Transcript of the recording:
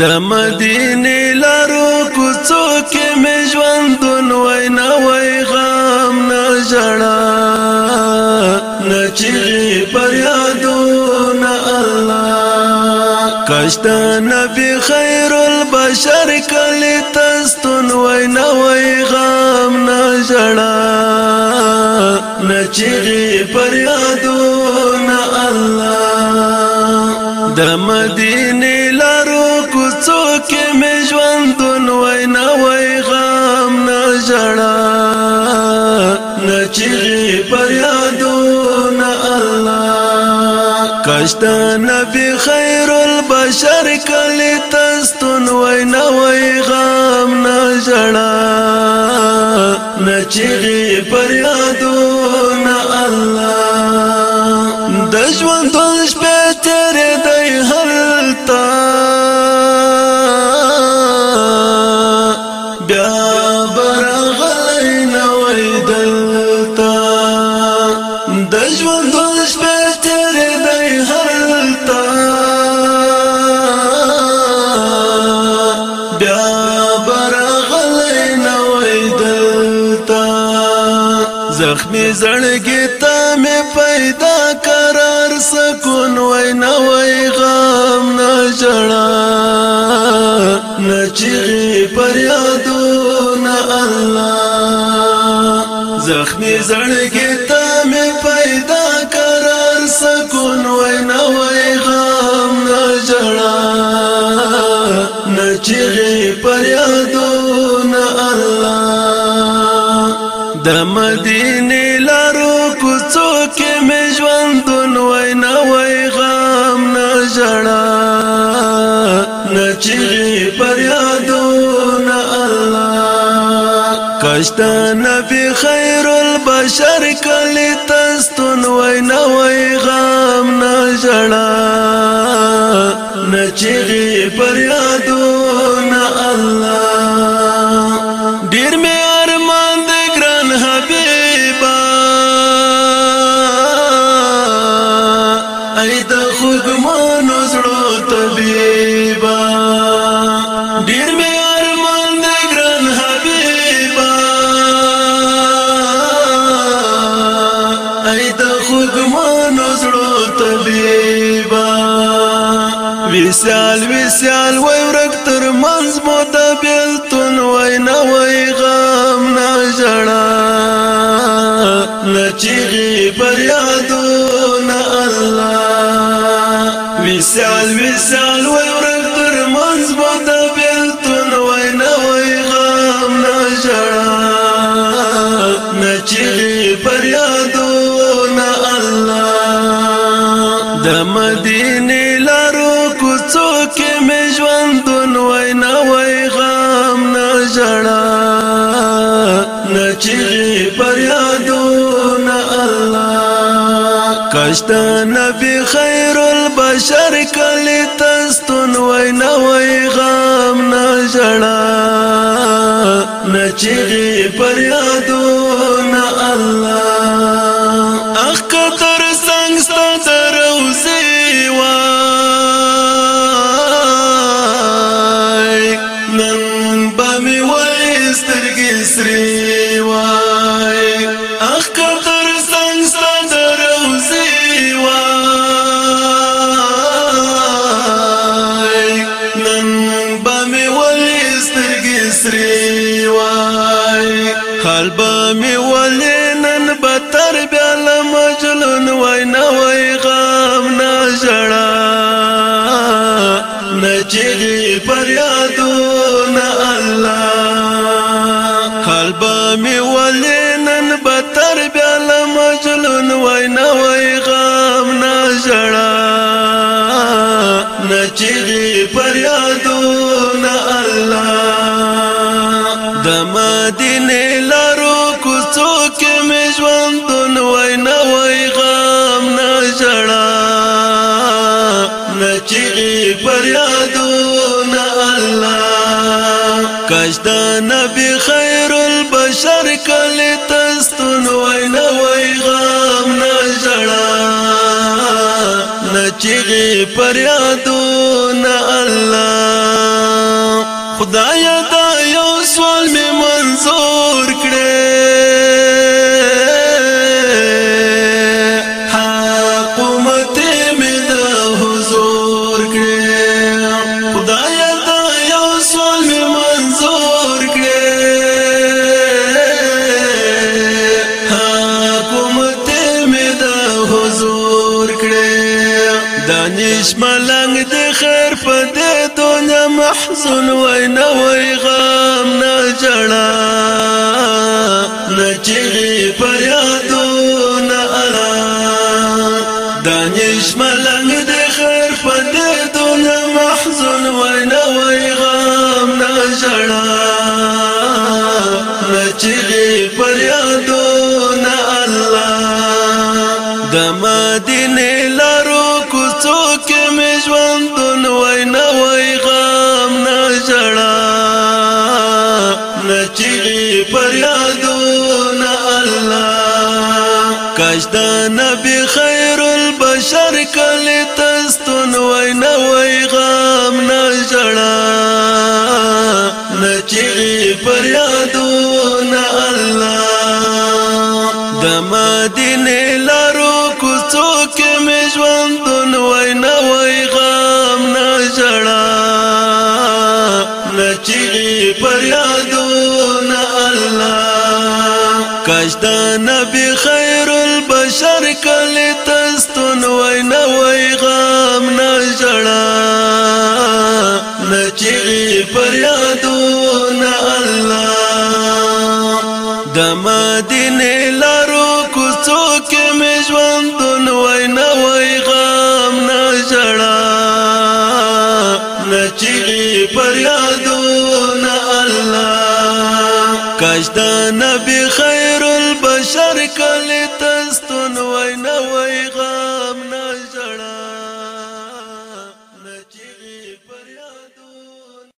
د مدینه لارو کوڅو کې مې ژوند نوې نوې غم نه جړا نه چې پر یادونه الله کاشت نبی خیر البشر کله تستون وې نوې غم نه جړا نه چې پر یادونه الله د مدینه لارو کوڅو کې مې ژوند نوې نوې غم نه جړا نه چیغې پر یادونه الله کاشت نبی خیر البشر کله تستون وې نوې غم نه جړا نه چیغې پر یادونه الله د ژوند شپه تر دې د ژوند ول شپه تر دی هلتا بیا برغلی نوې دلتا زخمی زړګی ته مې پیدا قرار سکون وای نوې غم نه جړا نچې پر یادو نه الله زخمی زړګی چغه پریادونه الله د مدینه لارو کوڅو کې مې ژوندون وای نه وای غم نه جړا نه چغه پریادونه الله کاشته نبی خیر البشر کلی تستون وای نه وای غم نه جړا نه چغه پریادونه وسال وسال وای ورک تر منز مو د بیلتون وای نه وای غم نه جړا نچغي پر یادونه الله وسال وسال وای ورک تر منز مو د بیلتون وای نه وای غم نه جړا نچغي پر یادونه الله د مدینه کشت نبی خیر البشر کلی تستون وی نوی غام نجڑا نچیغی پریادو نا اللہ اخ قدر به می ولې نن به تر بیا له مجنون وای نه وای غم نه ژړا نه چیغې فریادونه الله حال به می ولې نن به تر بیا له مجنون وای نه وای غم نه ژړا نه چیغې فریادونه الله د مدینه څوک مې ژوند نو وای نه وای غم نه جړا نه چیږي پر یادونه الله کاش دا نبی خیر البشر کله تستون وای نه وای غم نه جړا نه چیږي پر یادونه الله خدای درویش ملنګ د خیر په دې دنیا محزن وای نه وای غم نه جړا نه چیغې فریادو نه ارا دانش ملنګ د خیر په مدینه لارو کوڅو کې مې ژوند نوې نوې غم نه جړا نچې پر یادونه الله کاش د نبی خیر البشر کله تستون وې نوې غم نه جړا نچې پر یادونه الله د مدینه کاش د نبی خیر البشر کله تستون وای نه وای غم نه جړا نه چی پر یادو نه الله د مدینه لارو کوڅو کې مې ژوندون وای نه وای غم نه جړا نه چی پر یادو نه الله کاش د نبی خیر شر کله ته